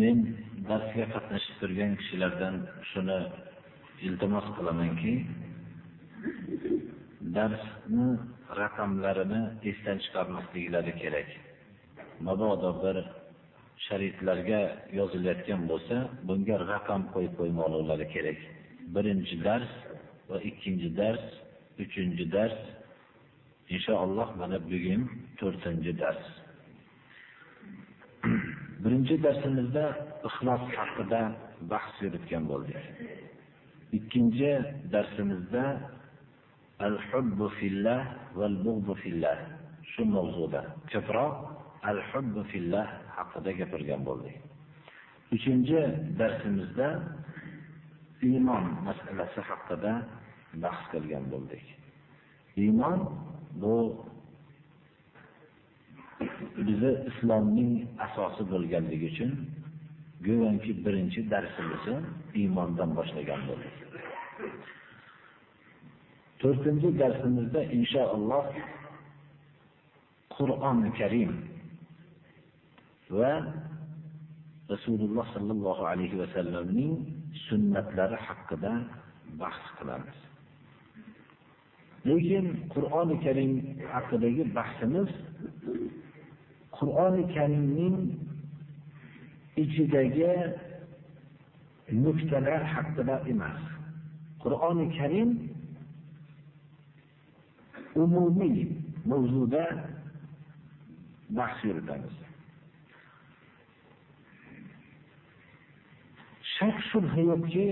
Men darsga qatnashib turgan kishilardan shuni iltimos qilamanki darsni raqamlarini esdan chiqarmasliklari kerak. Mabodo bir sharitlarga yozilayotgan bo'lsa bunga raqam qo'yib qo'ymoqlari kerak. Birinchi dars va ikkinchi dars uchinchi dars inshaalloh mana bugun to'rtinchi dars. Birinchi darsimizda ixlos haqida bahs yuritgan bo'ldik. Ikkinchi darsimizda al hubbu fillah val bug'du fillah shu mavzuda. Ko'proq al hubbu fillah haqida gapirgan bo'ldik. Uchinchi darsimizda iymon masalasi haqida bahs qilgan bo'ldik. Iymon bu bizi islomning asosi bo'lganligi uchun go'yoki birinchi darsimizni iymondan boshlagan bo'ldik. To'rtinchi darsimizda inshaalloh qur'oni karim va rasululloh sollallohu alayhi vasallamning sunnatlari haqida bahs qilamiz. Lekin qur'oni karim haqidagi bahsimiz qur'oni karimning ichidagi nuqtalar haqida emas. Qur'oni karim umumiy mavzuda bahs yuritamiz. Shak shubha yo'qki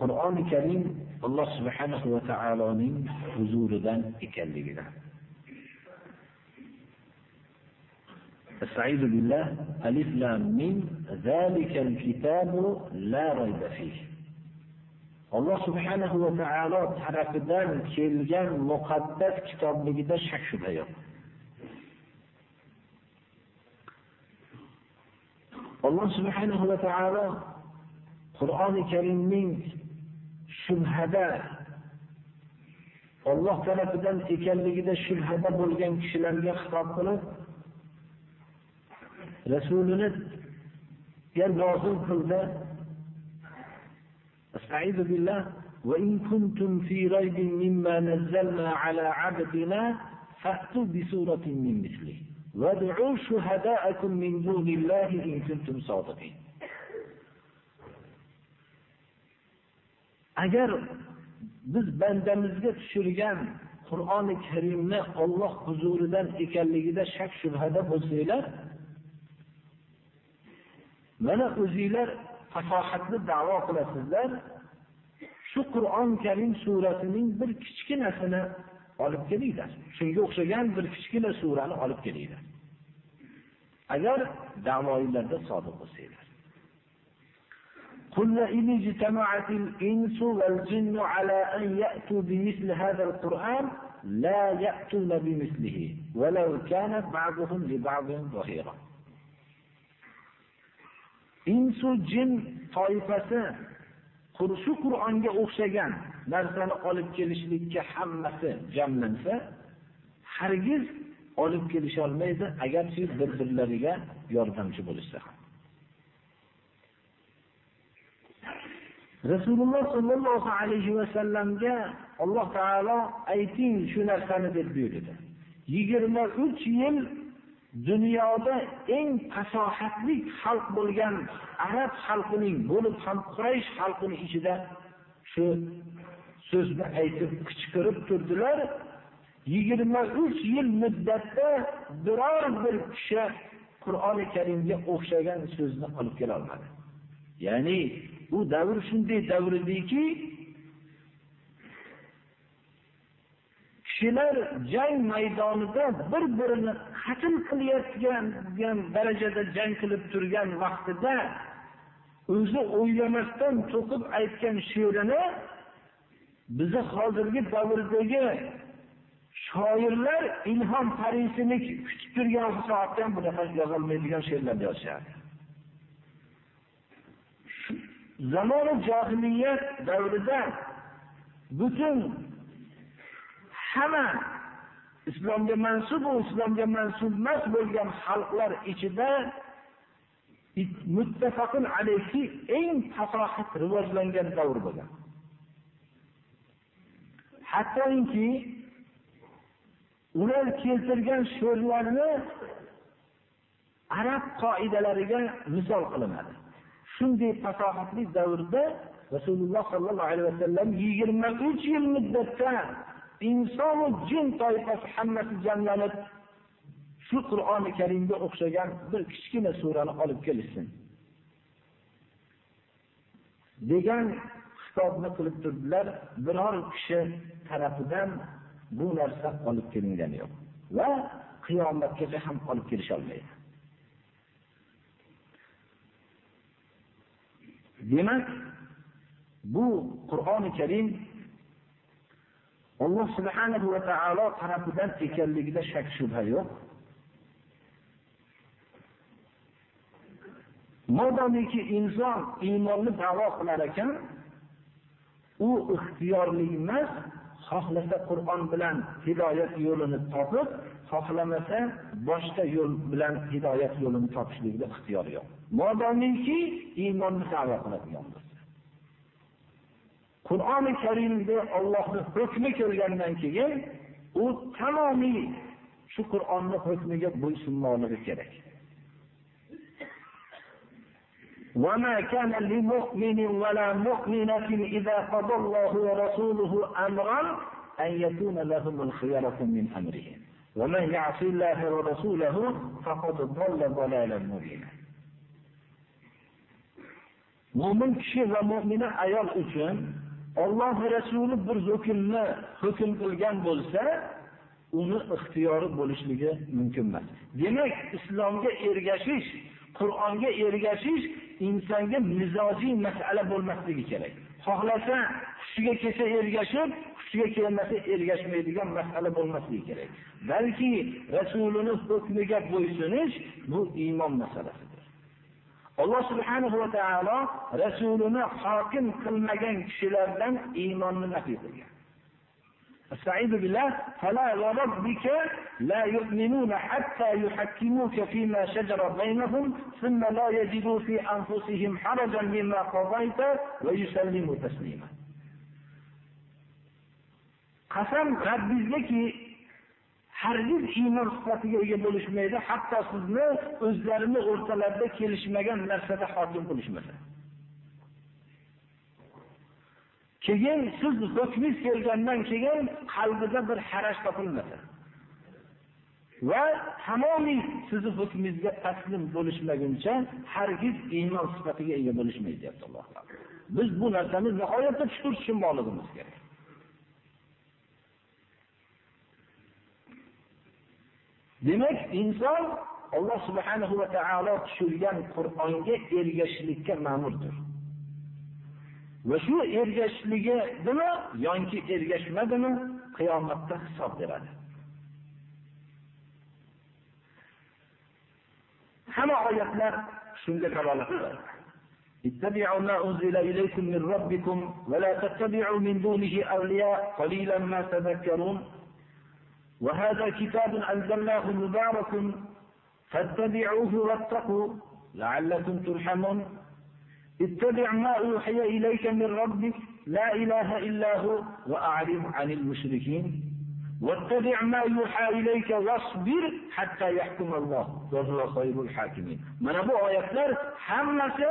qur'oni karim alloh subhanahu va taoloning huzuridan ekanligidan استعيذ بالله ألف لام ميم ذلك الكتاب لا ريب فيه alloh subhanahu va taolo tarafidan kelgan muqaddas kitobligida shak shubha yo'q alloh subhanahu va taolo qur'oni karimning shubhada Alloh tarafidan ekanligida shubhada bo'lgan kishilarga xitob qilib Rasulini nozil qildi. Astaizu billah va in kuntum fi raybin mimma nazzalna ala abdina fa'tu bi suratin min mislihi wad'u shuhada'akum min dunillahi in kuntum sodiqin. Agar biz bandamizga tushirgan qur'oni karimni olloh huzuridan ekanligida shak shubhada bo'lsanglar mana o'zinglar fasohatli da'vo qilasizlar. Shu qur'on karim surasining bir kichkinasini olib kelinglar. Shunga o'xshagan bir kichkina surani olib kelinglar. Agar da'voinglarda sodiq bo'lsanglar. قل إن اجتمعت الإنس والجن على أن يأتوا بمثل هذا القرآن لا يأتون بمثله ولو كان بعضهم لبعض ظهيرا insu jin toifasi shu qur'onga o'xshagan narsani olib kelishlikka hammasi jamlansa hargiz olib kelisholmaydi agarchi bir birlariga yordamchi bo'lishsa ham Rasululloh sollallohu alayhi vasallamga alloh taolo ayting shu narsani deb buyurdi. Yigirma uch yil dunyoda eng fasohatli xalq bo'lgan arab xalqining bo'lib ham quraysh xalqini ichida shu so'zni aytib qichqirib turdilar. Yigirma uch yil muddatda biror bir kishi qur'oni karimga o'xshagan so'zni olib kelolmadi. Ya'ni bu davr shunday davr ediki kishilar jang maydonida bir birini qatl qilayotgan darajada jang qilib turgan vaqtida o'zi o'ylamasdan to'qib aytgan she'rini bizni hozirgi davrdagi shoirlar ilhom parisini kutib turgan soatda ham bunaqa yozolmaydigan she'rlarni yozishardi zamoni johiliyat davrida butun hamma islomga mansub va islomga mansub emas bo'lgan xalqlar ichida muttafaqun alayhi eng fasohat rivojlangan davr bo'lgan. Hattoki ular keltirgan she'rlarni arab qoidalariga misol qilinadi. Shunday fasohatli davrda rasululloh sollallohu alayhi vasallam yigirma uch yil muddatda insonu jin toifasi hammasi jamlanib shu qur'oni karimga o'xshagan bir kichkina surani olib kelishsin. Degan xitobni qilib turdilar biror kishi tarafidan bu narsa olib kelingani yo'q va qiyomatgacha ham olib kelisholmaydi. Demak bu qur'oni karim alloh subhanahu va taolo tarafidan ekanligida shak shubha yo'q. Modomiki inson iymonni davo qilar ekan u ixtiyorli emas xohlasa qur'on bilan hidoyat yo'lini topib xohlamasa boshqa yo'l bilan hidoyat yo'lini topishlikda ixtiyori yo'q modomiki iymonni davo qiladigan bo'lsa qur'oni karimda ollohni hukmi kelgandan keyin u tamomiy shu qur'onni hukmiga bo'ysunmoqligi kerak وما كان لمؤمن ولا مؤمنة إذا قضى الله ورسوله أمرا أن يكون لهم الخيرة من أمرهم ومن يعص الله ورسوله فقد ضل ضلالا مبينا mo'min kishi va mo'mina ayol uchun Alloh rasuli bir hukmni hukm qilgan bo'lsa, uni ixtiyori bo'lishligi mumkin emas. Demak, islomga ergashish, Qur'onga ergashish insonga mizojiy masala bo'lmasligi kerak. Xohlasa hushiga kelsa ergashib, hushiga kelmasa ergashmaydigan masala bo'lmasligi kerak. Balki rasulining hukmiga bo'ysunish bu iymon masalasidir. Alloh subhanahu va taolo rasulini hokim qilmagan kishilardan iymonni nafiy qilgan. استعيذ بالله فلا وربك لا يؤمنون حتى يحكموك فيما شجر بينهم ثم لا يجدوا في أنفسهم حرجا مما قضيت ويسلموا تسليما qasam rabbingizgaki hargiz iymon sifatiga ega bo'lishmaydi hatto sizni o'zlarini o'rtalarida kelishmagan narsada hokim qilishmasa keyin siz hukmingiz kelgandan keyin qalbida bir harash topilmasa va tamomiy sizni hukmingizga taslim bo'lishmaguncha hargiz iymon sifatiga ega bo'lishmaydi deyapti alloh taolo. Biz bu narsani nihoyatda chuqur tushunmoqligimiz kerak. demak inson alloh subhanahu va taolo tushirgan qur'onga ergashishlikka ma'murdir va shu ergashishligidimi yoki ergashmadimi qiyomatda hisob beradi hamma oyatlar shunga dalolat qiladi اتبعوا ما أنزل إليكم من ربكم ولا تتبعوا من دونه أولياء قليلا ما تذكرون وهذا كتاب أنزلناه مبارك فاتبعوه واتقوا لعلكم ترحمون. اتبع ما أوحي إليك من ربك لا إله إلا هو وأعرض عن المشركين. واتبع ما يوحى إليك واصبر حتى يحكم الله. وهو خير الحاكمين. من أبو آياتlar hammasi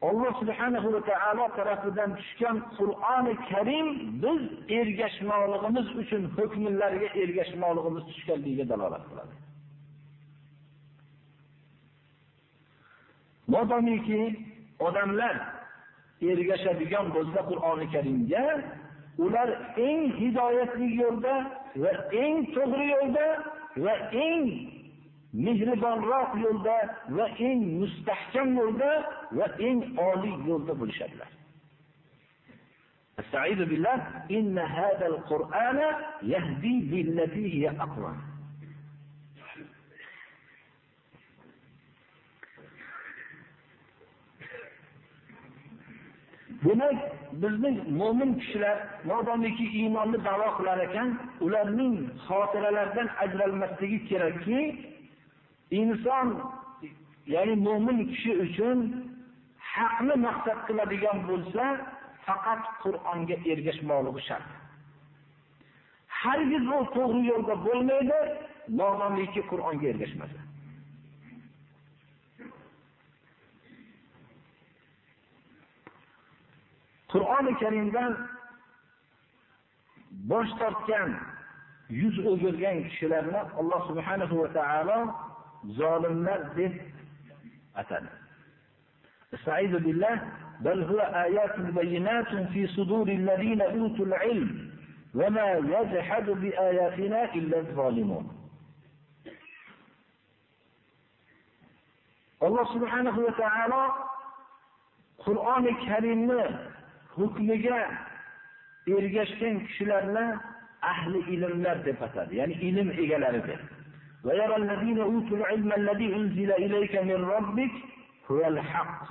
Alloh subhanahu va taolo tarafidan tushgan Qur'oni Karim biz ergashmoqligimiz uchun hukmlarga ergashmoqligimiz tushganligiga dalolat qiladi. modomiki odamlar ergashadigan bo'lsa qur'oni karimga ular eng hidoyatli yo'lda va eng to'g'ri yo'lda va eng mehribonroq yo'lda va eng mustahkam yo'lda va eng oliy yo'lda bo'lishadilar. Estaizu inna hadal Qur'ana yahdi lillati hiya aqwa. Demak, bizning mo'min kishilar modomiki iymonni da'vo qilar ekan, ularning xotiralaridan ajralmasligi kerakki, inson ya'ni mo'min kishi uchun haqni maqsad qiladigan bo'lsa faqat qur'onga ergashmoqligi shart. Hargiz u to'g'ri yo'lda bo'lmaydi modomiki qur'onga ergashmasa. Qur'oni karimdan bosh tortgan yuz o'girgan kishilarni alloh subhanahu va taolo zolimlar deb atadi. Estaizu billah bal huwa ayatun bayyinatun fi suduril ladina utul ilm va ma yajhadu bi ayatina illa zalimun. Alloh subhanahu va taolo Qur'oni Karimni hukmiga ergashgan kishilarni ahli ilmlar deb atadi, ya'ni ilm egalari deb. ويرى الذين أوتوا العلم الذي أنزل إليك من ربك هو الحق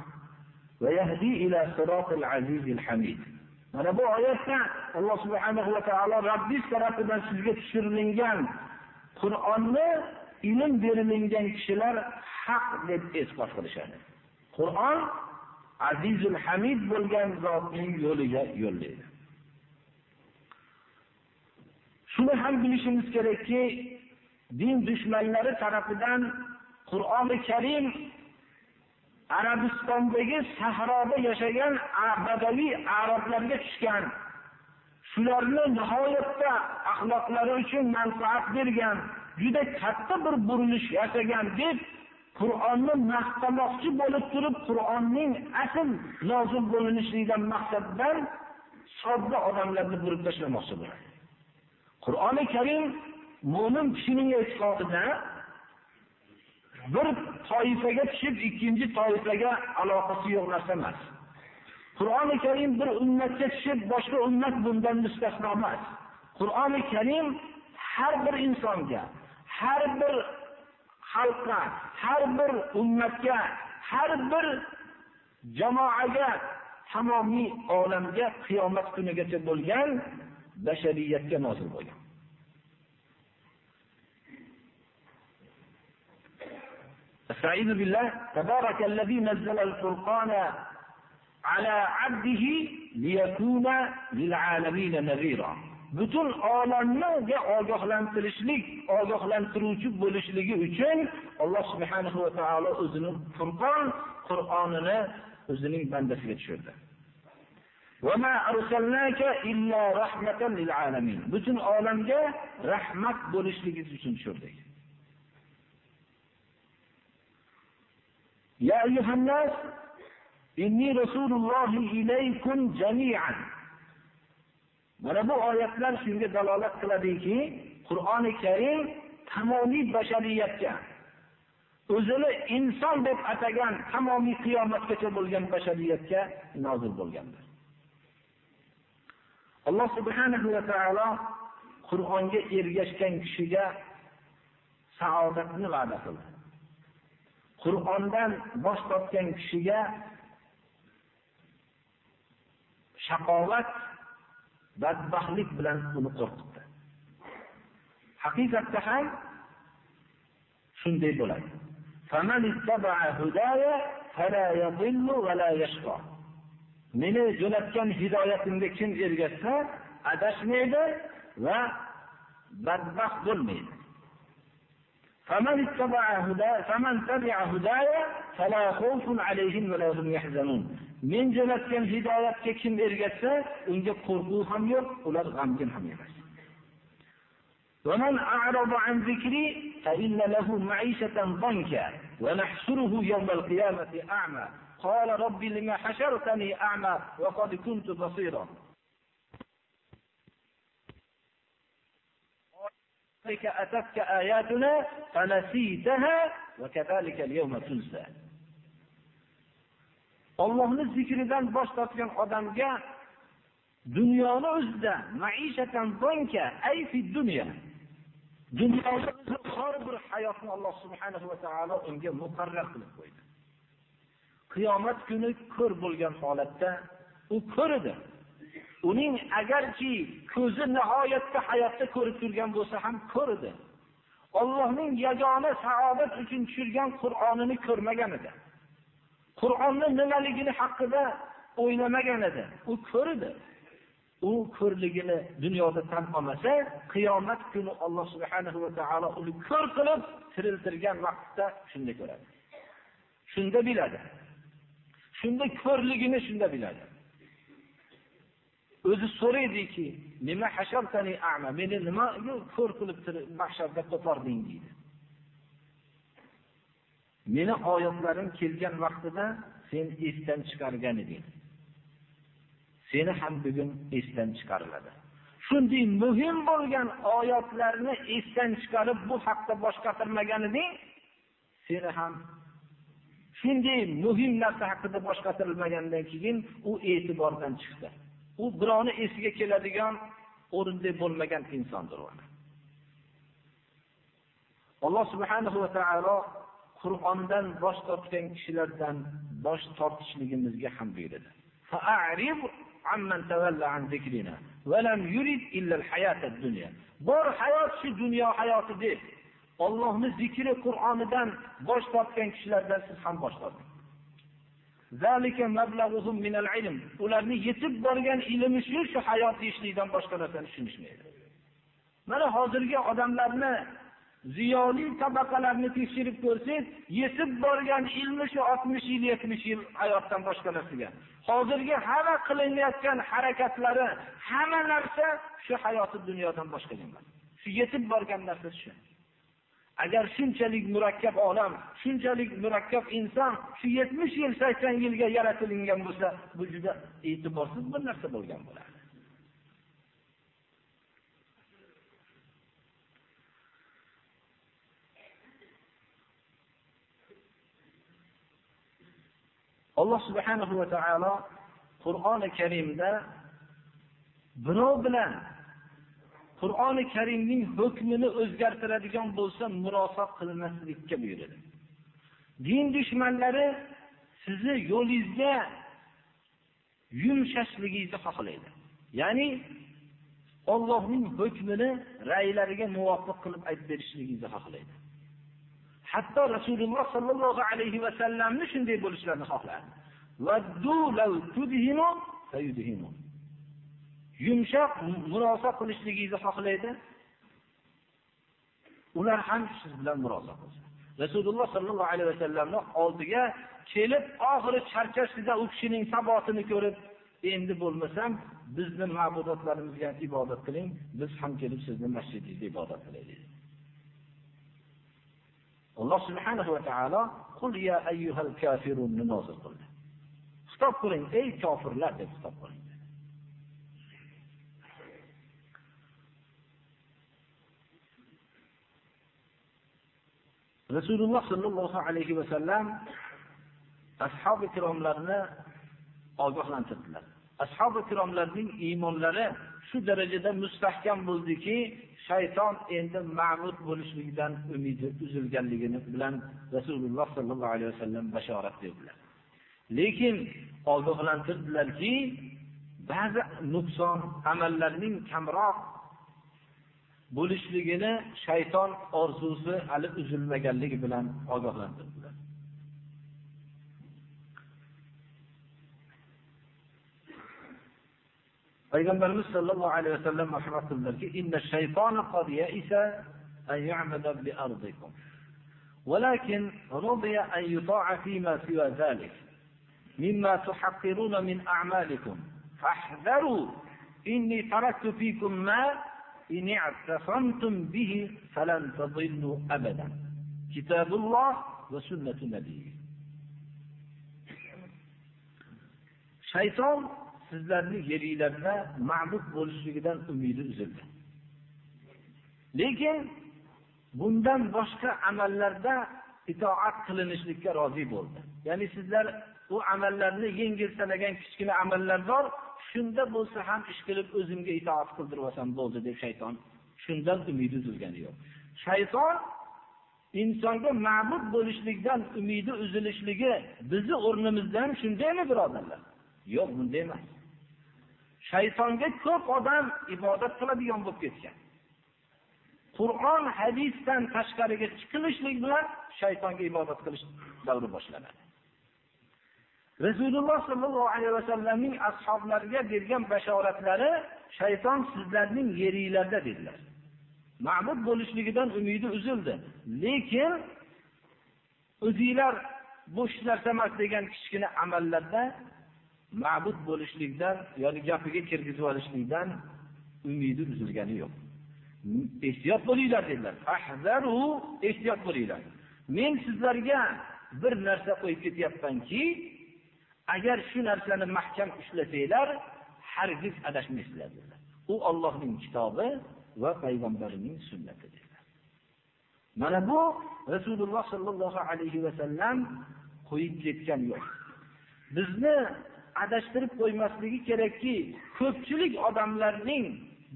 ويهدي إلى صراط العزيز الحميد mana bu oyatda alloh subhanahu va taolo robbiz tarafidan sizga tushirilgan qur'onni ilm berilingan kishilar haq deb e'tiqod qilishadi qur'on azizul hamid bo'lgan zotning yo'liga yo'llaydi shuni ham bilishimiz kerakki din dushmanlari tarafidan qur'oni karim arabistondagi sahroda yashagan badaviy arablarga tushgan. Shularni nihoyatda axloqlari uchun manfaat bergan juda katta bir burilish yasagan deb qur'onni maqtamoqchi bo'lib turib qur'onning asl lozim bo'linishligidan maqsaddan sodda odamlarni burib tashlamoqchi bo'ladi. Qur'oni karim mo'min kishining e'tiqodida bir toifaga tushib ikkinchi toifaga aloqasi yo'q narsa emas. Qur'oni karim bir ummatga tushib boshqa ummat bundan mustasno emas. Qur'oni karim har bir insonga har bir xalqqa har bir ummatga har bir jamoaga tamomiy olamga qiyomat kunigacha bo'lgan bashariyatga nozil bo'lgan. استعيذ بالله تبارك الذي نزل الفرقان على عبده ليكون للعالمين نذيرا butun olamga ogohlantirishlik ogohlantiruvchi bo'lishligi uchun alloh subhanahu va taolo o'zini furqon qur'onini o'zining bandasiga tushirdi butun olamga rahmat bo'lishligingiz uchun tushirdik يا أيها الناس إني رسول الله إليكم جميعا mana bu oyatlar shunga dalolat qiladiki qur'oni karim tamomiy bashariyatga o'zini inson deb atagan tamomiy qiyomatgacha bo'lgan bashariyatga nozil bo'lgandir alloh subhanahu va taolo qur'onga ergashgan kishiga saodatni va'da qildi Qur'ondan bosh tortgan kishiga shaqovat badbaxtlik bilan uni qo'rqitdi. Haqiqatda ham shunday bo'ladi. Meni jo'natgan hidoyatimga kim ergashsa adashmaydi va badbaxt bo'lmaydi. فمن اتبع هدايا فمن تبع هدايا فلا خوف عليهم ولا هم يحزنون men jo'natgan hidoyatga kim ergashsa unga qo'rquv ham yo'q ular g'amgin ham emas ومن أعرض عن ذكري فإن له معيشة ضنكا ونحشره يوم القيامة أعمى قال رب لما حشرتني أعمى وقد كنت بصيرا أتتك آياتنا فنسيتها وكذلك اليوم تنسى Allohni zikridan bosh tortgan odamga dunyoni o'zida maishatan donka ay fi dunya dunyoda xor bir hayotni Alloh subhanahu va taolo unga muqarrar qilib qo'ydi. Qiyomat kuni ko'r bo'lgan holatda u ko'rdi. Uning agarki ko'zi nihoyatda hayotda ko'rib turgan bo'lsa ham ko'rdi. Allohning yagona saodat uchun tushirgan Qur'onini ko'rmagan edi. Qur'onni nimaligini haqida o'ylamagan edi. U ko'rdi. u ko'rligini dunyoda tan olmasa, qiyomat kuni Alloh subhanahu va taolo uni ko'r qilib tiriltirgan vaqtda shunda ko'radi. Shunda biladi. Shunda ko'rligini shunda biladi. O'zi so'raydiki, nima hashartani a'ma, meni nima ko'r qilib mahsharda qo'pording deydi. Meni oyatlarim kelgan vaqtida sen esdan chiqargan eding. Seni ham bugun esdan chiqariladi. Shunday muhim bo'lgan oyatlarni esdan chiqarib bu haqda bosh qatirmagan eding, seni ham shunday muhim narsa haqida bosh qatirilmagandan keyin u e'tibordan chiqdi. U birovni esiga keladigan o'rinda bo'lmagan insondir u. Alloh subhanahu va taolo Qur'ondan bosh tortgan kishilardan bosh tortishligimizga ham buyurdi. Fa'arib amman tawalla an zikrina va lam yurid illa al-hayata ad-dunya. Bor hayot shu dunyo hayoti deb Allohning zikri Qur'onidan bosh tortgan kishilardan siz ham bosh torting. Ularni yetib borgan ilmi shu shu hayot deyishlikdan boshqa narsani tushunishmaydi. Mana hozirgi odamlarni ziyoli tabaqalarni tekshirib ko'rsangiz, yetib borgan ilmi shu 60 yil, 70 yil hayotdan boshqa narsaga. Hozirgi hamma qilinayotgan harakatlari, hamma narsa shu hayoti dunyodan boshqa emas. Shu yetib borgan narsa shu. Agar shunchalik murakkab olam, shunchalik murakkab inson shu 70 yil, 80 yilga yaratilgan bo'lsa, bu juda e'tiborsiz bir narsa bo'lgan bo'ladi. Alloh subhanahu va taolo Qur'oni Karimda birov bilan Qur'oni Karimning hukmini o'zgartiradigan bo'lsa, murosa qilmaslikka buyuradi Din dushmanlari sizni yo'lingizga yumshashligingizni xohlaydi. Ya'ni Allohning hukmini raylariga muvofiq qilib aytib berishligingizni xohlaydi. Hatto Rasululloh sallallohu alayhi va sallamni shunday bo'lishlarini xohlardi. Vaddu law tudhinu sayudhinu. Yumshoq murosa qilishligingizni xohlaydi. Ular ham siz bilan murosa qilsin. Rasululloh sollallohu alayhi vasallamni oldiga kelib oxiri charchashida u kishining sabotini ko'rib, endi bo'lmasam bizni ma'budotlarimizga ibodat qiling, biz ham kelib sizni masjidingizda ibodat qilaylik. Alloh subhanahu va taolo qul ya ayyuhal kafirun nozil qildi. Xitob qiling, ey kofirlar deb xitob qiling. Rasululloh sallallohu alayhi va sallam ashabi kiromlarni ogohlantirdilar. Ashabi kiromlarning iymonlari shu darajada mustahkam bo'ldiki, shayton endi ma'bud bo'lishlikdan umidi uzilganligini bilan Rasululloh sallallohu alayhi vasallam bashorat berdilar. Lekin ogohlantirdilarki, ba'zi nuqson amallarning kamroq bo'lishligini shayton orzusi hali uzilmaganligi bilan ogohlantirdilar. Payg'ambarimiz sollallohu alayhi vasallam marhamat qildilarki, "Inna shaytona qad ya'isa an ya'mada bi ardikum. Walakin radiya an yuta'a fima siwa zalik. Mimma tuhaqqiruna min a'malikum. Fahdharu inni taraktu ma إن اعتصمتم به فلن تضلوا أبدا كتاب الله وسنة نبيه شيطان sizlarni yeringlarda ma'bud bo'lishligidan umidi uzildi. lekin bundan boshqa amallarda itoat qilinishlikka rozi bo'ldi ya'ni sizlar u amallarni yengil sanagan kichkina amallar bor shunda bo'lsa ham ish qilib o'zimga itoat qildirib olsam bo'ldi deb shayton shundan umidi uzilgani yo'q. Shayton insonga ma'bud bo'lishlikdan umidi uzilishligi bizni o'rnimizdan shundaymi birodarlar? Yo'q bunday emas. Shaytonga ko'p odam ibodat qiladigan bo'lib ketgan. Qur'on hadisdan tashqariga chiqilishlik bilan shaytonga ibodat qilish davri boshlanadi. Rasululloh sollallohu alayhi vasallamning ashoblariga bergan bashoratlari shayton sizlarning yeringlarda dedilar. Ma'bud bo'lishligidan umidi uzildi. Lekin o'zinglar bo'sh narsa emas degan kichkina amallarda ma'bud bo'lishlikdan ya'ni gapiga kirgizib olishlikdan umidi uzilgani yo'q. Ehtiyot bo'linglar dedilar. Ehtiyot bo'linglar. Men sizlarga bir narsa qo'yib ketyapmanki agar shu narsani mahkam ushlasanglar hargiz adashmaysizlar dedilar. U Allohning kitobi va payg'ambarining sunnati dedilar. Mana bu rasululloh sollallohu alayhi vasallam qo'yib ketgan yo'l. Bizni adashtirib qo'ymasligi kerakki ko'pchilik odamlarning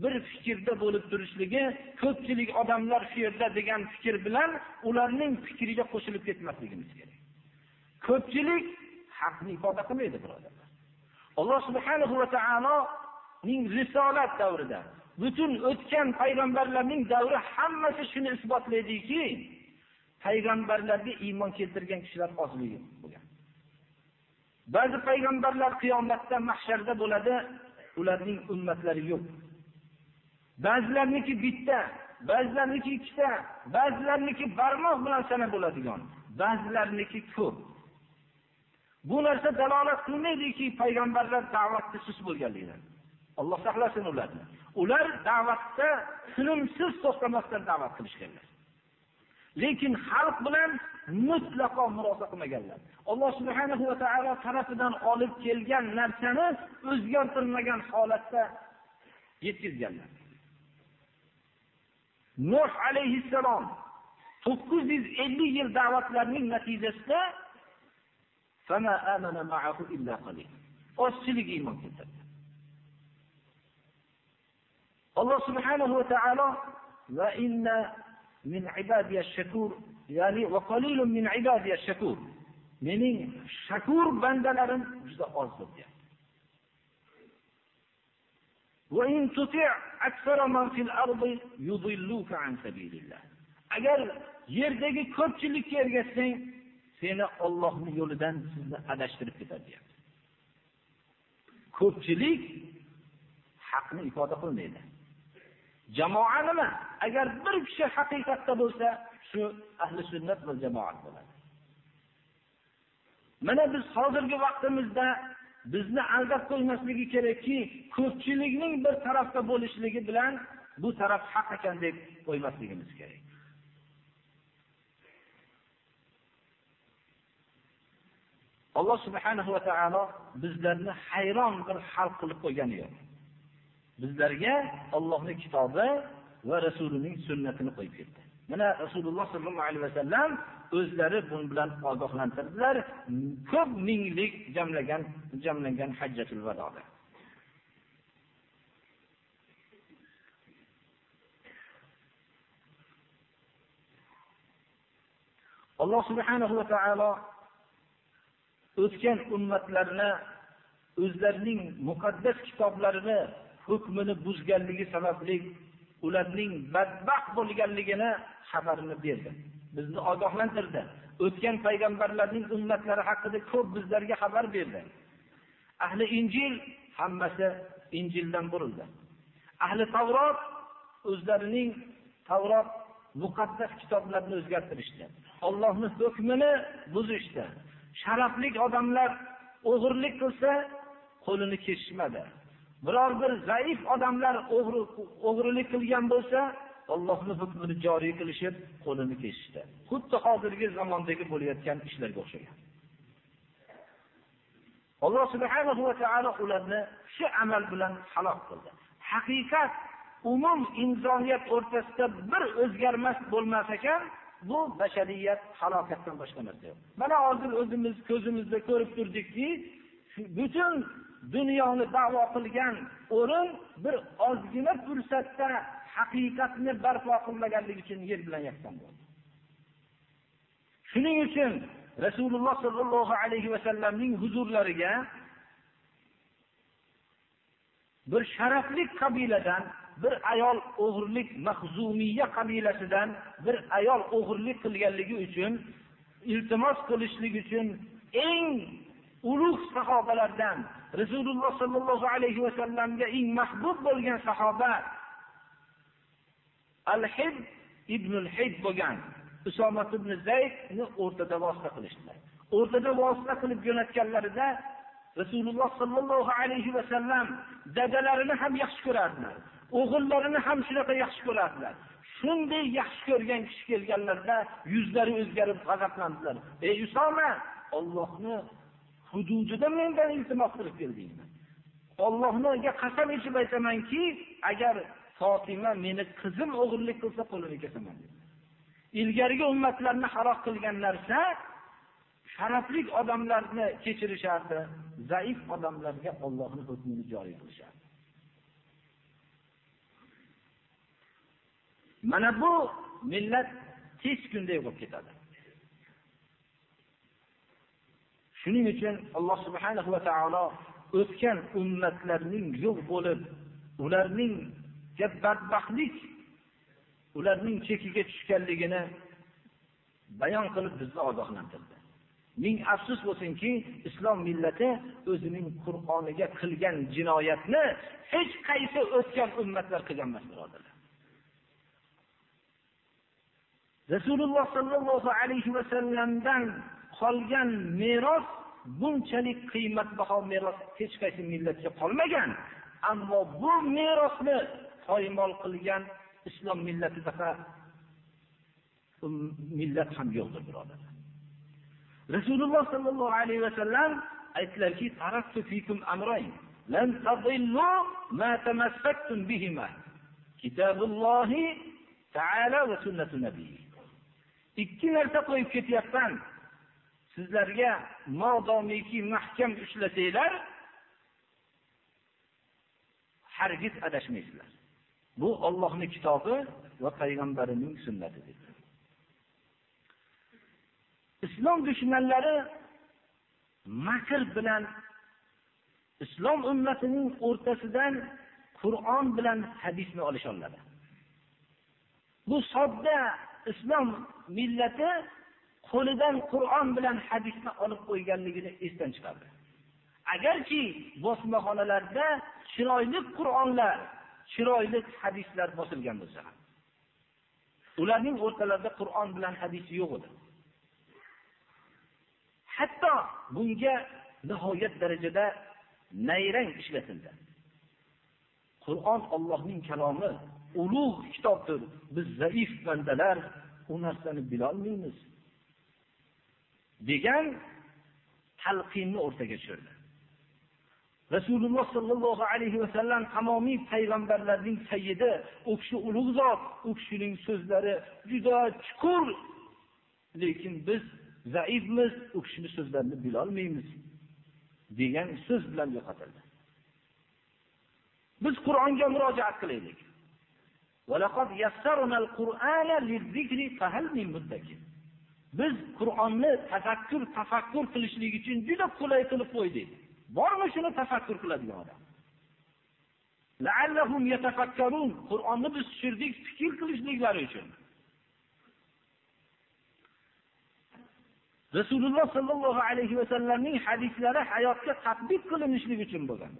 bir fikrda bo'lib turishligi ko'pchilik odamlar shu yerda degan fikr bilan ularning fikriga qo'shilib ketmasligimiz kerak. Ko'pchilik haqni ifoda qilmaydi birodarlar alloh subhanahu va taoloning risolat davrida butun o'tgan payg'ambarlarning davri hammasi shuni isbotlaydiki payg'ambarlarga iymon keltirgan kishilar ozligi bo'lgan. Ba'zi payg'ambarlar qiyomatda mahsharda bo'ladi ularning ummatlari yo'q. Ba'zilarniki bitta ba'zilarniki ikkita ba'zilarniki barmoq bilan sanab bo'ladigan ba'zilarniki ko'p. Bu narsa dalolat qilmaydiki payg'ambarlar da'vatda sus bo'lganligidan. Alloh saqlasin ularni. Ular da'vatda tinimsiz to'xtamasdan da'vat qilishganlar. Lekin xalq bilan mutlaqo murosa qilmaganlar. Alloh subhanahu va taolo tarafidan olib kelgan narsani o'zgartirmagan holatda yetkazganlar. Nuh alayhissalom to'qqiz yuz ellik yil da'vatlarining natijasida ozchilik iymon keltirdi alloh subhanahu va taolo va inna min ibadiy shakur ya'ni va qalilun min ibadiy shakur mening shakur bandalarim juda ozdir deyapti وإن تطع أكثر من في الأرض يضلوك عن سبيل الله agar yerdagi ko'pchilikka ergashsang seni Allohning yo'lidan sizni adashtirib ketadi deyapti. Ko'pchilik haqni ifoda qilmaydi. Jamoa nima? Agar bir kishi haqiqatda bo'lsa shu ahli sunnat va jamoat bo'ladi. Mana biz hozirgi vaqtimizda bizni aldab qo'ymasligi kerakki ko'pchilikning bir tarafda bo'lishligi bilan bu taraf haq ekan deb qo'ymasligimiz kerak. Alloh subhanahu va taolo bizlarni hayron bir xalq qilib qo'ygani yo'q bizlarga Allohning kitobi va rasulining sunnatini qo'yib ketdi mana rasululloh sollallohu alayhi vasallam o'zlari bun bilan ogohlantirdilar. Ko'p minglik jamlagan jamlangan hajjatul vadoda. Alloh subhanahu va taolo o'tgan ummatlarni o'zlarining muqaddas kitoblarini hukmini buzganligi sababli ularning badbaxt bo'lganligini xabarini berdi. Bizni ogohlantirdi. O'tgan payg'ambarlarning ummatlari haqida ko'p bizlarga xabar berdi. Ahli injil hammasi injildan burildi. Ahli tavrot o'zlarining tavrot muqaddas kitoblarni o'zgartirishdi. Ollohni hukmini buzishdi. Sharafli odamlar o'g'irlik qilsa qo'lini kesishmadi. Biror bir zaif odamlar o'g'rilik qilgan bo'lsa Allohning hukmini joriy qilishib qo'lini kesishdi. Xuddi hozirgi zamondagi bo'layotgan ishlarga o'xshagan. Alloh subhanahu va taolo ularni shu amal bilan halok qildi. Haqiqat umum insoniyat o'rtasida bir o'zgarmas bo'lmas ekan bu bashariyat halokatdan boshqa narsa yo'q. Mana hozir o'zimiz ko'zimizda ko'rib turdikki butun dunyoni davo qilgan o'rin bir ozgina fursatda haqiqatni barpo qilmaganligi uchun yer bilan yakson bo'ldi. Shuning uchun rasululloh sollallohu alayhi vasallamning huzurlariga bir sharafli qabiladan bir ayol o'g'irlik mahzumiya qabilasidan bir ayol o'g'irlik qilganligi uchun iltimos qilishlik uchun eng ulug' sahobalardan rasululloh sollallohu alayhi vasallamga eng mahbub bo'lgan sahoba al hib ibn hib bo'lgan. Usomat ibn zaydni o'rtada vosita qilishdilar. O'rtada vosita qilib jo'natganlarida rasululloh sollallohu alayhi vasallam dadalarini ham yaxshi ko'rardilar. O'g'illarini ham shunaqa yaxshi ko'rardilar. Shunday yaxshi ko'rgan kishi kelganlarida yuzlari o'zgarib g'azablandilar. Ey usoma ollohni hududida mendan iltimos qilib keldingmi? Ollohga qasam ichib aytamanki agar fotima meni qizim o'g'irlik qilsa qo'lini kesaman ilgarigi ummatlarni halok qilgan narsa sharafli odamlarni kechirishardi zaif odamlarga ollohni hukmini joriy qilishardi. Mana bu millat tez kunday bo'lib ketadi. Shuning uchun alloh subhanahu va taolo o'tgan ummatlarning yo'q bo'lib ularning badbaxtlik ularning chekiga tushganligini bayon qilib bizni ogohlantirdi. Ming afsus bo'lsinki islom millati o'zining qur'oniga qilgan jinoyatni hech qaysi o'tgan ummatlar qilgan emas birodarlar. Rasululloh sollallohu alayhi vasallamdan qolgan meros bunchalik qiymatbaho meros hech qaysi millatga qolmagan. Ammo bu merosni poymol qilgan islom millatidaqa millat ham yo'qdir birodarlar rasululloh sollallohu alayhi vasallam aytdilarki kitobullohi taala va sunnatun nabiy ikki narsa qo'yib ketyapman. Sizlarga modomiki mahkam ushlasanglar hargiz adashmaysizlar. Bu ollohni kitobi va payg'ambarining sunnati islom dushmanlari makr bilan islom ummatining o'rtasidan qur'on bilan hadisni olisholadi bu sodda islom millati qo'lidan qur'on bilan hadisni olib qo'yganligini esdan chiqardi. Agarki bosmaxonalarda chiroyli qur'onlar chiroyli hadislar bosilgan bo'lsa ham ularning o'rtalarida qur'on bilan hadis yo'q edi. Hatto bunga nihoyat darajada nayrang ishlatildi. Qur'on ollohning kalomi ulug' kitobdir. Biz zaif bandalar u narsani bilolmaymiz. Degan talqinni o'rtaga tushirdi rasululloh sollallohu alayhi vasallam tamomiy payg'ambarlarning sayyidi u kishi ulug' zot u kishining so'zlari juda chuqur. Lekin biz zaifmiz u kishini so'zlarini bilolmaymiz degan so'z bilan yo'qotildi. Biz qur'onga murojaat qilaylik. Biz qur'onni tafakkur tafakkur qilishlik uchun juda qulay qilib qo'ydik. Bormi shuni tafakkur qiladigan odam? qur'onni biz tushirdik fikr qilishliklari uchun. Rasululloh sollallohu alayhi vasallamning hadislari hayotga tadbiq qilinishlik uchun bo'lgan.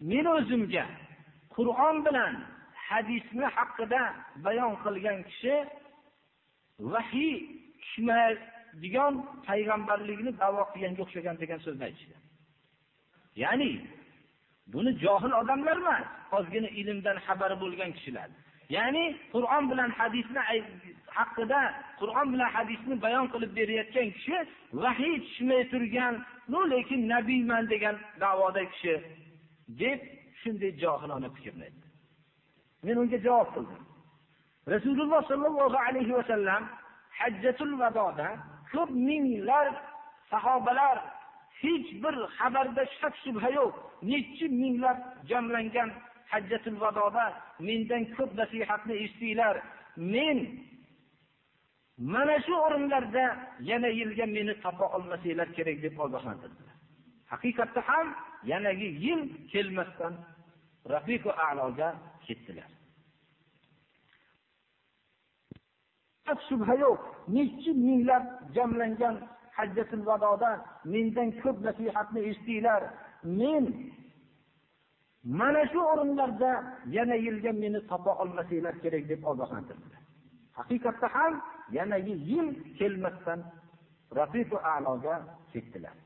Men o'zimga qur'on bilan hadisni haqida bayon qilgan kishi vahiy tushmaydigan payg'ambarlikni davo qilganga o'xshagan degan so'zni aytishdi. Ya'ni buni johil odamlar emas ozgina ilmdan xabari bo'lgan kishilar. Ya'ni qur'on bilan hadisni haqida qur'on bilan hadisni bayon qilib berayotgan kishi vahiy tushmay turgan lekin nabiyman degan davoda kishi deb shunday johilona fikrni aytdi men unga javob qildim. Rasululloh sollallohu alayhi vasallam hajjatul vadoda ko'p minglar sahobalar hech bir xabarda shak shubha yo'q. Nechi minglab jamlangan hajjatul vadoda mendan ko'p nasihatni eshitdinglar. Men mana shu o'rinlarda yana yilga meni topa olmasanglar kerak deb ogohlantirdilar. Haqiqatda ham yanagi yil kelmasdan rafiqu aloga ketdilar. Shubha yo'q. Nechi minglab jamlangan hajjatul vadoda mendan ko'p nasihatni eshitdinglar. Men mana shu o'rinlarda yana yilga meni topa olmasanglar kerak deb ogohlantirdilar. Haqiqatda ham yanagi yil kelmasdan rafiqu aloga ketdilar.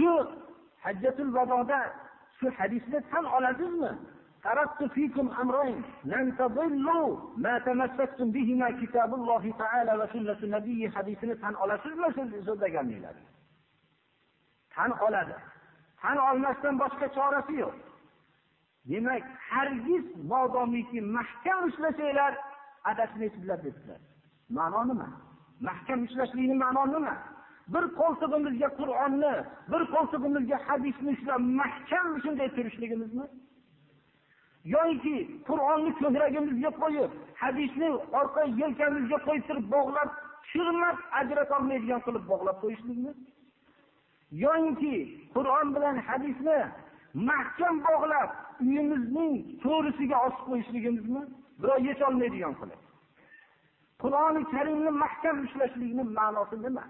shu hajjatul vadoda shu hadisni tan olasizmi تركت فيكم أمرين لن تضلوا ما تمسكتم بهما كتاب الله تعالى وسنة نبيه حديثini tan olasizmi siz so'zlaganinglar tan oladi tan olmasdan boshqa chorasi yo'q demak hargiz modomiki mahkam ushlasanglar adashmaysizlar debdilar ma'no nima mahkam ushlashlikni ma'no nima Bir qo'ltig'imizga qur'onni bir qo'ltig'imizga hadisni ushlab mahkam shunday turishligimizmi yoyinki qur'onni ko'kragimizga qo'yib hadisni orqa yelkamizga qo'yib bog'lab tushirmab ajratolmaydigan qilib bog'lab qo'yishlikmi yoinki qur'on bilan hadisni mahkam bog'lab uyimizning to'risiga osib qo'yishligimizmi? Birov yecholmaydigan qilib. Qur'oni karimni mahkam ushlashlikni ma'nosi nima?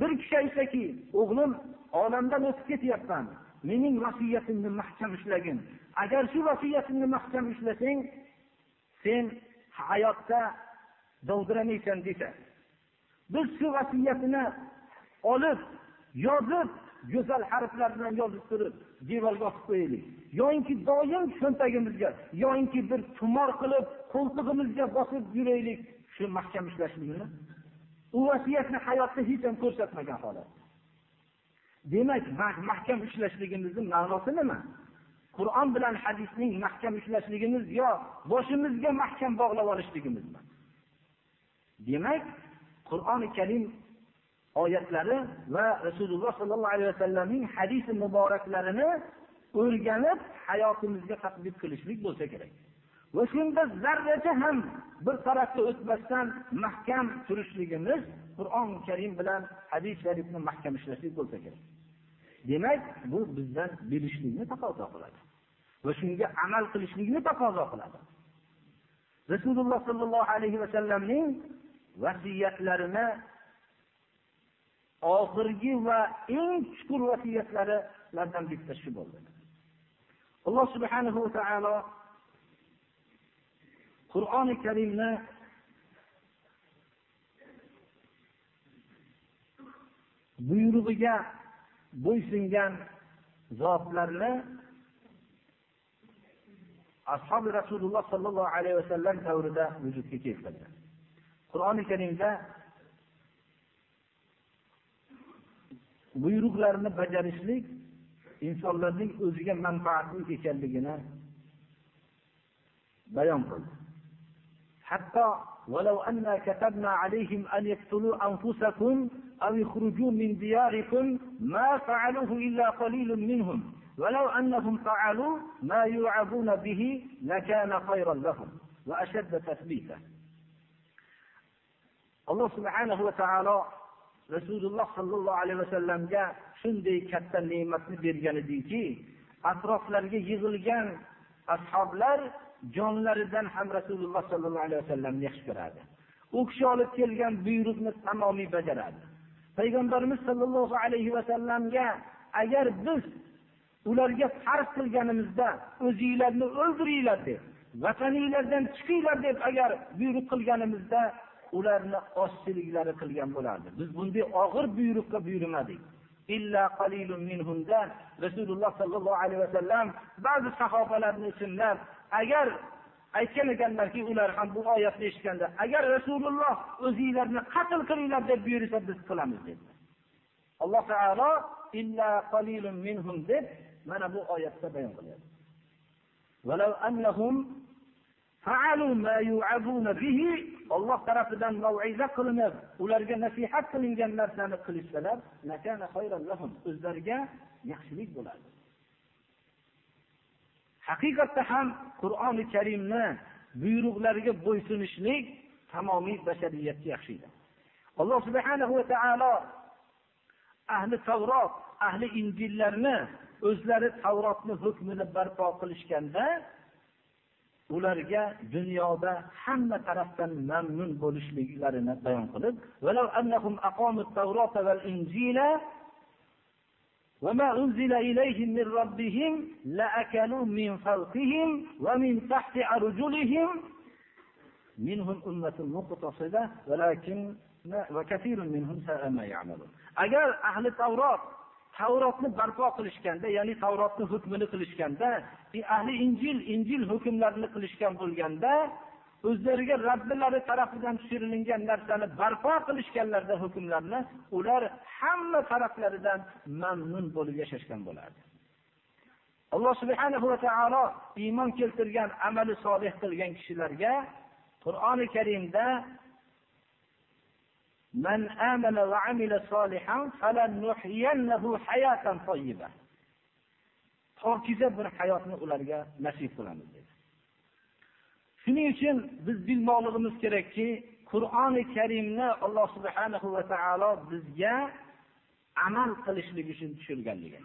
Bir kishi aytsaki o'g'lim olamdan o'tib ketyapman mening vasiyatimni mahkam ushlagin agar shu vasiyatimni mahkam ushlasang sen hayotda dovdiramaysan desa. Biz shu vasiyatini olib yozib go'zal harflar bilan yozib turib devorga osib qo'yaylik. Yoyinki doim cho'ntagimizga yoyinki bir tumor qilib qo'ltig'imizga bosib yuraylik shu mahkam ushlashlikni u vasiyatni hayotda hech ham ko'rsatmagan holat. Demak mahkam ushlashligimizni ma'nosi nima? Qur'on bilan hadisning mahkam ushlashligimiz yo boshimizga mahkam bog'lab olishligimizmi demak qur'oni karim oyatlari va rasululloh sollallohu alayhi vasallamning hadisi muboraklarini o'rganib hayotimizga tadbiq qilishlik bo'lsa kerak. Va shunda zarracha ham bir tarafga o'tmasdan mahkam turishligimiz qur'oni karim bilan hadis sharifni mahkam ushlashlik bo'lsa kerak. Demak bu bizdan bilishlikni taqozo qiladi va shunga amal qilishlikni taqozo qiladi. Rasululloh sollallohu alayhi vasallamning vasiyatlarini oxirgi va eng chuqur vasiyatlaridan bittasi shu bo'ldi. Alloh subhanahu va taolo qur'oni karimni buyrug'iga bo'ysungan zotlarni ashobi rasululloh sollallohu alayhi vasallam davrida vujudga keltirdi. Qur'oni karimda buyruqlarni bajarishlik insonlarning o'ziga manfaatli ekanligini bayon qildi. hatto ولو أنا كتبنا عليهم أن يقتلوا أنفسكم أو يخرجوا من دياركم ما فعلوه إلا قليل منهم ولو أنهم فعلوا ما يوعظون به لكان خيرا لهم وأشد تثبيتا alloh subhanahu va taolo rasululloh sollallohu alayhi vasallamga shunday katta ne'matni bergan ediki atroflariga yig'ilgan ashoblar jonlaridan ham rasululloh sollallohu alayhi vasallamni yaxshi ko'radi. U kishi olib kelgan buyruqni tamomiy bajaradi. Payg'ambarimiz sollallohu alayhi vasallamga agar biz ularga farq qilganimizda o'zinglarni o'ldiringlar deb vataninglardan chiqinglar deb agar buyruq qilganimizda ularni ozchiliklari qilgan bo'lardi. Biz bunday og'ir buyruqqa buyurmadik. Rasululloh sollallohu alayhi vasallam ba'zi sahobalarni ismlab agar aytgan ekanlarki ular ham bu oyatni eshitganda agar rasululloh o'zinglarni qatl qilinglar deb buyursa biz qilamiz dedilar alloh taolo illa qalilun minhum deb mana bu oyatda bayon qilyapti Alloh tarafidan mau'iza qilinib ularga nasihat qilingan narsani qilishsalar o'zlariga yaxshilik bo'ladi haqiqatda ham qur'oni karimni buyruqlariga bo'ysunishlik tamomiy bashariyatga yaxshi edi alloh subhanahu va taolo ahli tavrot ahli injillarni o'zlari tavrotni hukmini barpo qilishganda ularga dunyoda hamma tarafdan mamnun bo'lishliklarini bayon qilib وما أنزل إليهم من ربهم لأكلوا من فوقهم ومن تحت أرجلهم منهم أمة مقتصدة ولكن وكثير منهم ساء ما يعملون agar ahli tavrot tavrotni barpo qilishganda ya'ni tavrotni hukmini qilishganda ahli injil injil hukmlarini qilishgan bo'lganda o'zlariga robbilari tarafidan tushirilgan narsani barpo qilishganlarida hukmlarni ular hamma taraflaridan mamnun bo'lib yashashgan bo'lardi alloh subhana va taolo iymon keltirgan amali solih qilgan kishilarga qur'oni karimda من آمن وعمل صالحا فلنحيينه حياة طيبة pokiza bir hayotni ularga nasib qilamiz dedi Shuning uchun biz bilmoqligimiz kerakki qur'oni karimni alloh subhanahu va taolo bizga amal qilishlik uchun tushirganligi.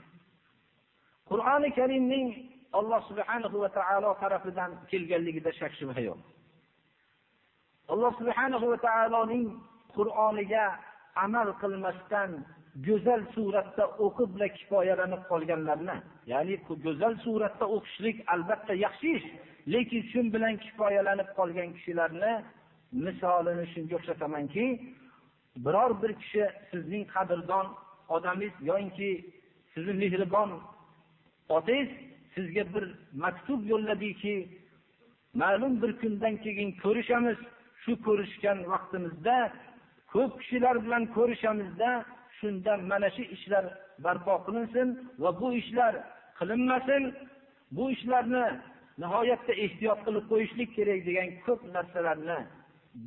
Qur'oni karimning alloh subhanahu va taolo tarafidan kelganligida shak shubha yo'q. Alloh subhanahu va taoloning qur'oniga amal qilmasdan go'zal suratda o'qibla kifoyalanib qolganlarni ya'ni go'zal suratda o'qishlik albatta yaxshi ish. Lekin shu bilan kifoyalanib qolgan kishilarni misolini shunga o'xshatamanki biror bir kishi sizning qadrdon odamingiz yoinki sizni mehribon otangiz sizga bir maktub yo'lladiki ma'lum bir kundan keyin ko'rishamiz. Shu ko'rishgan vaqtimizda ko'p kishilar bilan ko'rishamizda shunda mana shu ishlar barpo qilinsin va bu ishlar qilinmasin. Bu ishlarni nihoyatda ehtiyot qilib qo'yishlik kerak degan ko'p narsalarni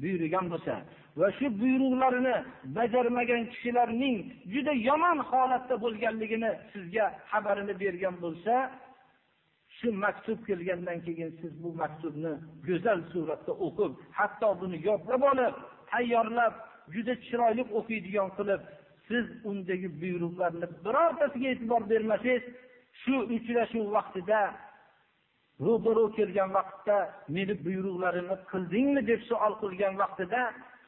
buyurgan bo'lsa va shu buyruqlarini bajarmagan kishilarning juda yomon holatda bo'lganligini sizga xabarini bergan bo'lsa shu maktub kelgandan keyin siz bu maktubni go'zal suratda o'qib hatto buni yodlab olib tayyorlab juda chiroyli o'qiydigan qilib siz undagi buyruqlarni birortasiga e'tibor bermasangiz shu uchrashuv vaqtida ro'baro kelgan vaqtda meni buyruqlarimni qildingmi deb savol qilgan vaqtida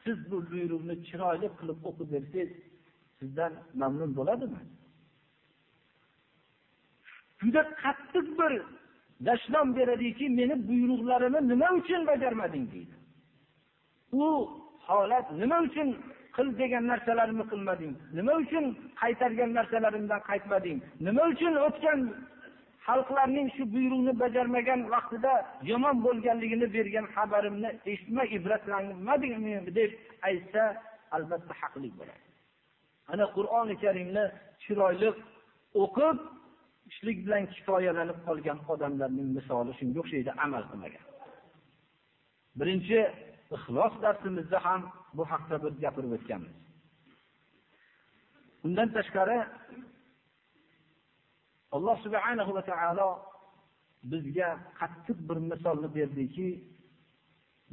siz bu buyruqni chiroyli qilib o'qib bersangiz sizdan mamnun bo'ladimi? Juda qattiq bir dashnom beradiki meni buyruqlarimni nima uchun bajarmading deydi. U holat nima uchun qil degan narsalarimni qilmading? Nima uchun qaytargan narsalarimdan qaytmading? Nima uchun o'tgan xalqlarning shu buyruqni bajarmagan vaqtida yomon bo'lganligini bergan xabarimni eshitma ibratlanmadingmi deb aytsa albatta haqli bo'ladi. Ana qur'oni karimni chiroyli o'qib ishlik bilan kifoyalanib qolgan odamlarning misoli shunga o'xshaydi amal qilmagan. Birinchi ixlos darsimizda ham bu haqda bir gapirib o'tganmiz. Undan tashqari Alloh subhanahu va taolo bizga qattiq bir misolni berdiki,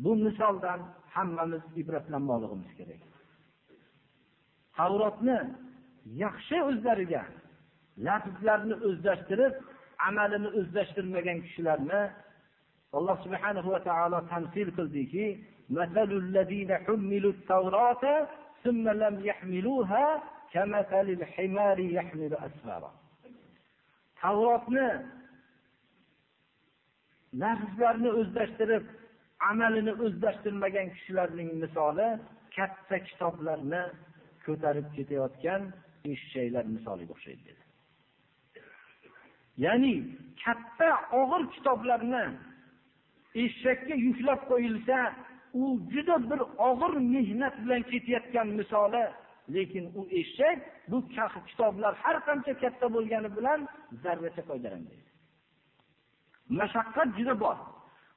bu misoldan hammamiz ibratlanmoqligimiz kerak. Tavrotni yaxshi o'zlariga lafzlarni o'zlashtirib, amalini o'zlashtirmagan kishilarni Alloh subhanahu va taolo tansil qildiki, "Masalul ladina humilut tawrata thumma lam yahmiluha kamasalil himari yahmilu asfara." Tavrotni lafzlarni o'zlashtirib amalini o'zlashtirmagan kishilarning misoli katta kitoblarni ko'tarib ketayotgan eshaklar misoliga o'xshaydi dedi. Ya'ni katta og'ir kitoblarni eshakka yuklab qo'yilsa u juda bir og'ir mehnat bilan ketayotgan misoli lekin u eshak bu kitoblar har qancha katta bo'lgani bilan zarracha foydalanmaydi mashaqqat juda bor.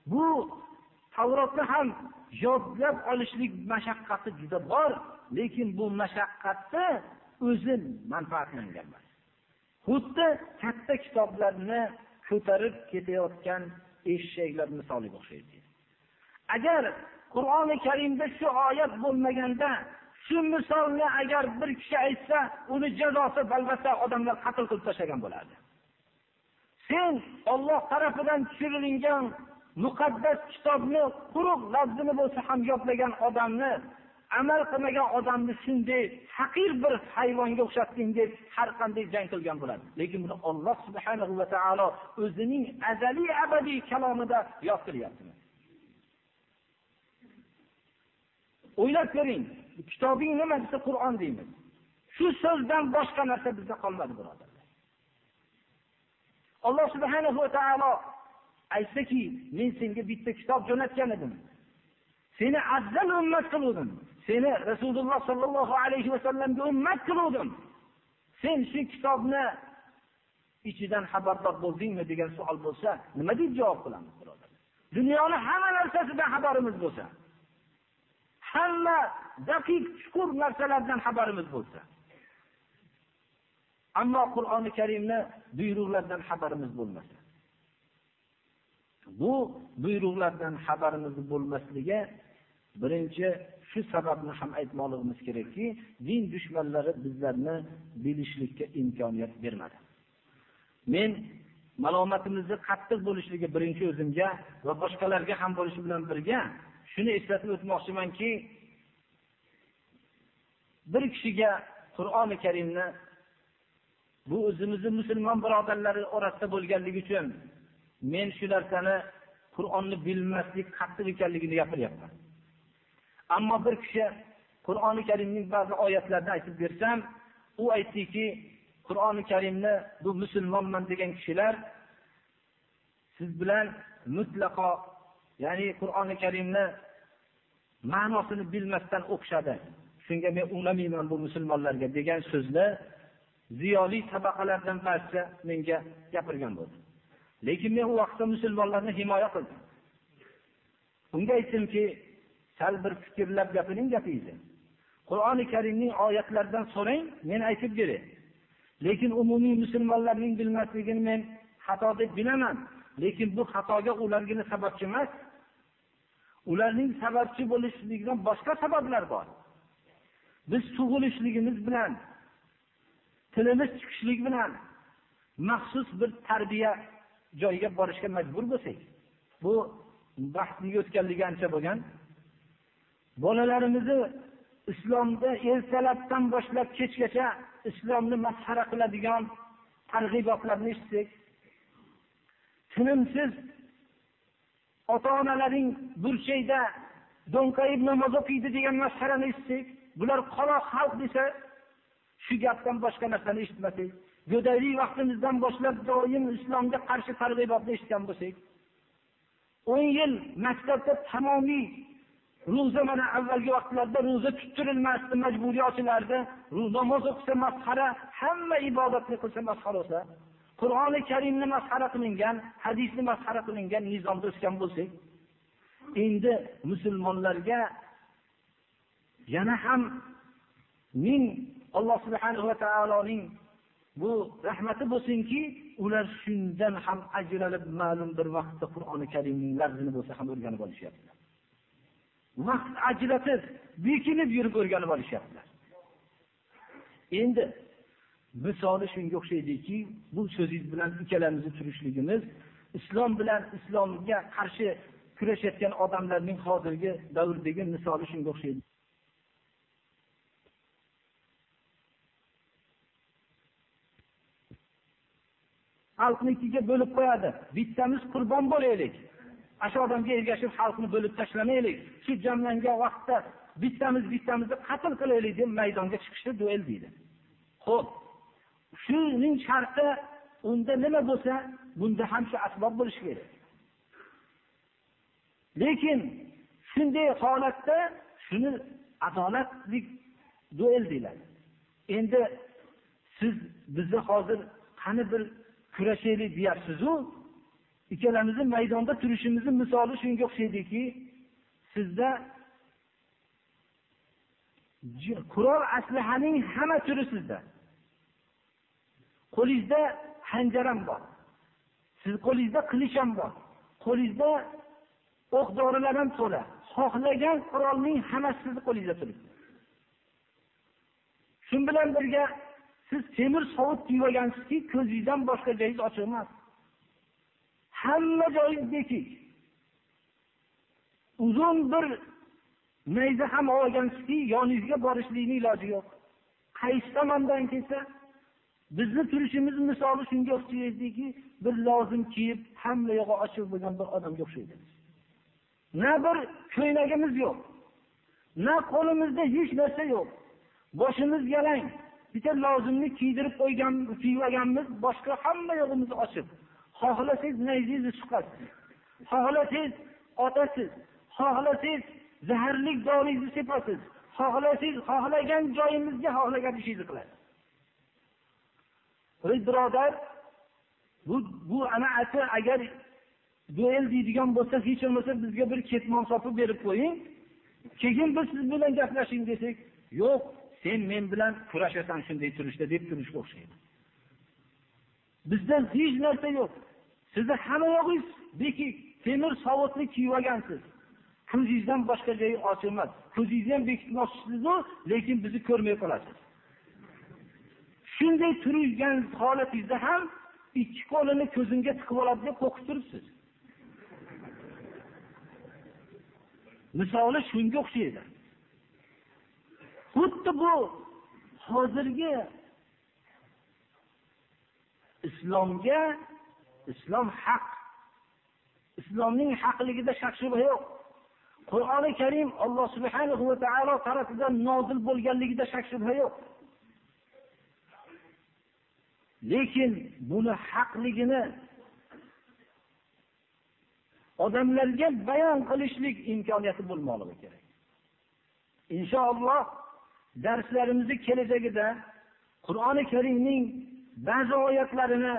Bu tavrotni ham yodlab olishlik mashaqqati juda bor lekin bu mashaqqatni o'zi manfaatlangan emas. Xuddi katta kitoblarni ko'tarib ketayotgan eshaklar misoliga o'xshaydi. Agar qur'oni karimda shu oyat bo'lmaganda shu misolni agar bir kishi aytsa uni jazosi albatta odamlar qatl qilib tashlagan bo'lardi. Sen olloh tarafidan tushirilgan muqaddas kitobni quruq labzini bo'lsa ham yodlagan odamni amal qilmagan odamni shunday haqir bir hayvonga o'xshatding deb har qanday jang qilgan bo'ladi lekin buni olloh subhanahu va taolo o'zining azaliy abadiy kalomida yod qilyapti o'ylab ko'ring. Kitobing nima desa qur'on deymiz shu so'zdan boshqa narsa bizda qolmadi birodarlar. Alloh subhanahu va taolo aytsaki men senga bitta kitob jo'natgan edim. Seni afzal ummat qiluvdim. Seni rasululloh sollallohu alayhi vasallamga ummat qiluvdim. Sen shu kitobni ichidan xabardor bo'ldingmi? degan savol bo'lsa nima deb javob qilamiz birodarlar? Dunyoni hamma narsasidan xabarimiz bo'lsa. Hamma daqiq chuqur narsalardan xabarimiz bo'lsa. Ammo qur'oni karimni buyruqlardan xabarimiz bo'lmasa. Bu buyruqlardan xabarimiz bo'lmasligi birinchi shu sababni ham aytmoqligimiz kerakki din dushmanlari bizlarni bilishlikka imkoniyat bermadi. Men malomatimizni qattiq bo'lishligi birinchi o'zimga va boshqalarga ham bo'lishi bilan birga shuni eslatib o'tmoqchimanki bir kishiga qur'oni karimni bu o'zimizni musulmon birodarlari orasida bo'lganligi uchun men shu narsani qur'onni bilmaslik qattiq ekanligini gapiryapman. Ammo bir kishi qur'oni karimning ba'zi oyatlarini aytib bersam u aytdiki qur'oni karimni bu musulmonman degan kishilar siz bilan mutlaqo ya'ni qur'oni karimni ma'nosini bilmasdan o'qishadi shunga men unamayman bu musulmonlarga degan so'zni ziyoli tabaqalardan barcha menga gapirgan bo'ldi. Lekin men u vaqtda musulmonlarni himoya qildim. Unga aytdimki sal bir fikrlab gapiring gapingizni qur'oni karimning oyatlaridan so'rang men aytib beray lekin umumiy musulmonlarning bilmasligini men xato deb bilaman. Lekin bu xatoga ulargina sababchi emas ularning sababchi bo'lishligidan boshqa sabablar bor. Biz tug'ilishligimiz bilan tilimiz chiqishlik bilan maxsus bir tarbiya joyiga borishga majbur bo'lsak bu vaqtning o'tganligi ancha bo'lgan. Bolalarimizni islomda ertalabdan boshlab kechgacha islomni masxara qiladigan targ'ibotlarni eshitsak tinimsiz ota onalaring burchakda do'nqayib namoz o'qiydi degan masxarani eshitsak bular qoloq xalq desa shu gapdan boshqa narsani eshitmasak go'daylik vaqtimizdan boshlab doim islomga qarshi targ'ibotni eshitgan bo'lsak o'n yil maktabda tamomiy ro'za mana avvalgi vaqtlarda ro'za tuttirilmasdi majburiy ochilardi namoz o'qisa masxara hamma ibodatni qilsa masxara bo'lsa qur'oni karimni masxara qilingan hadisni masxara qilingan nizomda o'sgan bo'lsak endi musulmonlarga yana ham ming alloh subhana va taoloning bu rahmati bo'lsinki ular shundan ham ajralib ma'lum bir vaqtda qur'oni karimning lafzini bo'lsa ham o'rganib olishyaptilar. Vaqt ajratib bekinib yurib o'rganib olishyaptilar. Endi misoli shunga o'xshaydiki bu so'zingiz bilan ikkalamizni turishligimiz islom bilan islomga qarshi kurashayotgan odamlarning hozirgi davrdagi misoli shunga o'xshaydi. Xalqni ikkiga bo'lib qo'yadi. Bittamiz qurbon bo'laylik. Ana shu odamga ergashib xalqni bo'lib tashlamaylik. Shu jamlangan vaqtda bittamiz bittamizni qatl qilaylik deb maydonga chiqishdi duel deydi. Ho'p shuning sharti unda nima bo'lsa bunda ham shu asbob bo'lishi kerak. Lekin shunday holatda shuni adolatlik duel deyiladi. Endi siz bizni hozir qani bir kurashaylik deyapsizu ikkalamizni maydonda turishimizni misoli shunga o'xshaydiki sizda qurol aslahaning hamma turi sizda. Qo'lingizda hanjar ham bor. Sizni qo'lingizda qilich ham bor. Qo'lingizda o'q dorilar ham to'la. Xohlagan qurolning hammasi sizni qo'lingizda turibdi shu bilan birga siz temir sovut kiyib olgansizki ko'zingizdan boshqa joyingiz ochiq emas. Hamma joyingiz bekik. Uzun bir nayza ham olgansizki yoningizga borishlikni iloji yo'q. Qaysi tomondan kelsa bizni turishimiz misoli shunga o'xshaydiki bir lozim kiyib hamma yog'i ochiq bo'lgan bir odamga o'xshaydi. Na bir ko'ylagimiz yo'q na qo'limizda hech narsa yo'q. Boshimiz yalang bitta lozimni kiydirib qo'ygan kiyib olganmiz boshqa hamma yo'g'imiz ochiq. Xohlasangiz nayzingizni chiqasiz xohlasangiz otasiz xohlasangiz zaharli doringizni sepasiz xohlasangiz xohlagan joyimizga xohlagan ishingizni qilasiz. Ey birodar bu bu ana ati agar duel deydigan bo'lsa hech bo'lmasa bizga bir ketmon sopib berib qo'ying. Keyin biz siz bilan gaplashing desak yo'q sen men bilan kurashasan shunday turishda deb turishga o'xshaydi. Bizda hech narsa yo'q. Sizni hamma yog'ingiz bekik temir sovutni kiyib olgansiz ko'zingizdan boshqa joyi ochiq emas. Ko'zingizni ham bekitmoqchisizu lekin bizni ko'rmay qolasiz. Shunday turgan holatingizda ham ikki qo'lini ko'zimga tiqib oladi deb qo'rqib turibsiz. Misoli shunga o'xshaydi. Xuddi bu hozirgi islomga islom haq islomning haqligida shak shubha yo'q. Qur'oni karim alloh subhanahu va taolo tarafidan nozil bo'lganligida shak shubha yo'q. Lekin buni haqligini odamlarga bayon qilishlik imkoniyati bo'lmoqligi kerak. Inshaalloh darslarimizni kelajagida qur'oni karimning ba'zi oyatlarini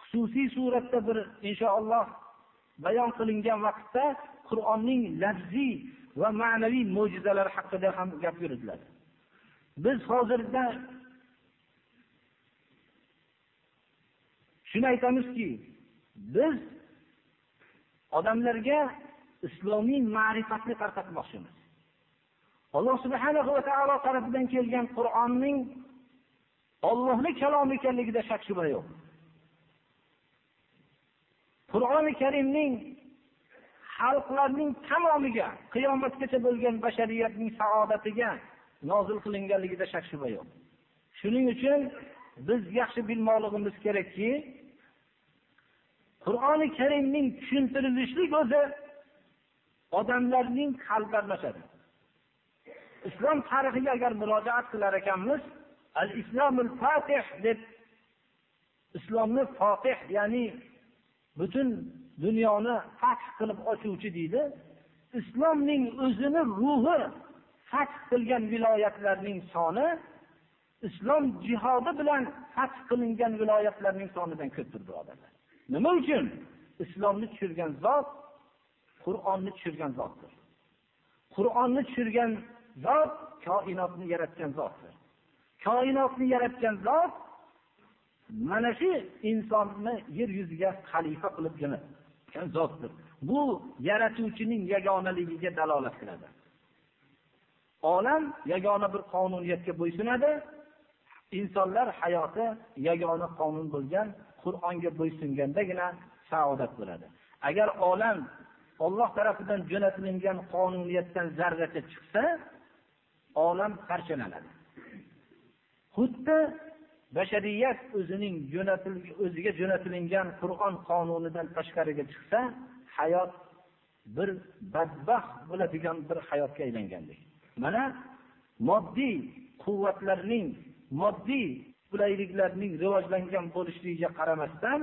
xususiy suratda bir inshaalloh bayon qilingan vaqtda qur'onning lafziy va ma'naviy mo'jizalari haqida ham gap yuritiladi biz hozirda shuni aytamizki biz odamlarga islomiy ma'rifatni tarqatmoqchimiz. Alloh subhanahu va taolo tarafidan kelgan qur'onning ollohni kalomi ekanligida shak shubha yo'q. Qur'oni karimning xalqlarning tamomiga qiyomatgacha bo'lgan bashariyatning saodatiga nozil qilinganligida shak shubha yo'q. Shuning uchun biz yaxshi bilmoqligimiz kerakki qur'oni karimning tushuntirilishlik o'zi odamlarning qalbi almashadi islom tarixiga agar murojaat qilar ekanmiz al islomul fatih deb islomni fotih ya'ni butun dunyoni fath qilib ochuvchi deydi islomning o'zini ruhi fath qilgan viloyatlarning soni islom jihodi bilan fath qilingan viloyatlarning sonidan ko'pdir birodarlar. Nima uchun? Islomni tushirgan zot qur'onni tushirgan zotdir. Qur'onni tushirgan zot koinotni yaratgan zotdir. Koinotni yaratgan zot mana shu insonni yer yuziga xalifa qilib jo'natgan zotdir. Bu yaratuvchining yagonaligiga dalolat qiladi. Olam yagona bir qonuniyatga bo'ysunadi. Insonlar hayoti yagona qonun bo'lgan qur'onga bo'ysungandagina saodat bo'ladi. Agar olam Alloh tarafidan jo'natilingan qonuniyatdan zarracha chiqsa olam parchalanadi. Xuddi bashariyat o'zining o'ziga jo'natilingan qur'on qonunidan tashqariga chiqsa hayot bir badbaxt bo'ladigan bir hayotga aylangandek mana moddiy quvvatlarning moddiy qulayliklarning rivojlangan bo'lishligiga qaramasdan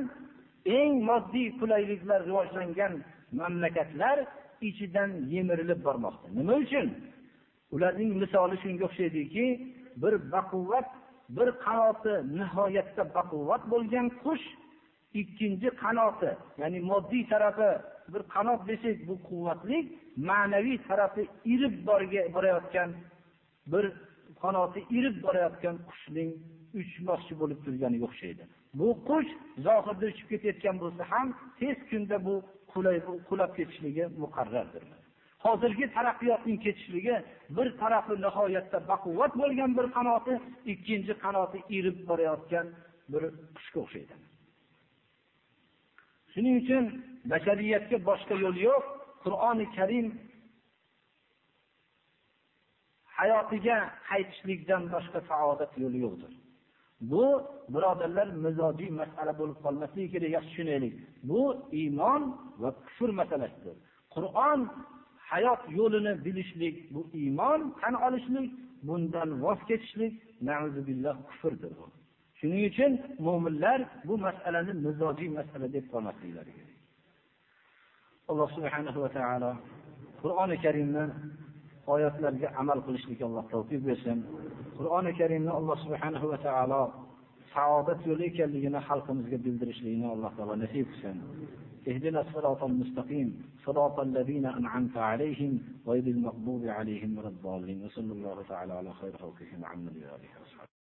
eng moddiy qulayliklar rivojlangan mamlakatlar ichidan yemirilib bormoqda. Nima uchun? Ularning misoli shunga o'xshaydiki bir baquvvat bir qanoti nihoyatda baquvvat bo'lgan qush ikkinchi qanoti ya'ni moddiy tarafi bir qanot desak bu quvvatli ma'naviy tarafi irib borayotgan bir qanoti irib borayotgan qushning uchmoqchi bo'lib turganiga o'xshaydi. Bu qush zohirda uchib ketayotgan bo'lsa ham tez kunda bu qulab ketishligi muqarrardir. Hozirgi taraqqiyotning ketishligi bir tarafi nihoyatda baquvvat bo'lgan bir qanoti ikkinchi qanoti irib borayotgan bir qushga o'xshaydi. Shuning uchun bashariyatga boshqa yo'l yo'q. Qur'oni karim hayotiga qaytishlikdan boshqa saodat yo'li yo'qdir. Bu birodarlar mizojiy masala bo'lib qolmasligi kerak yaxshi tushunaylik. Bu iymon va kufr masalasidir. Qur'on hayot yo'lini bilishlik bu iymon tan olishlik bundan voz kechishlik kufrdir bu. Shuning uchun mu'minlar bu masalani mizojiy masala deb qolmasliklari kerak. Alloh subhanahu va taolo qur'oni karimni oyatlarga amal qilishlikka alloh tavfiq bersin qur'oni karimni alloh subhanahu va taolo saodat yo'li ekanligini xalqimizga bildirishlikni alloh taolo nasib qilsin اهدنا الصراط المستقيم صراط الذين أنعمت عليهم غير المغضوب عليهم ولا الضالين وصلى الله تعالى على خير خلقه محمد وآله وصحبه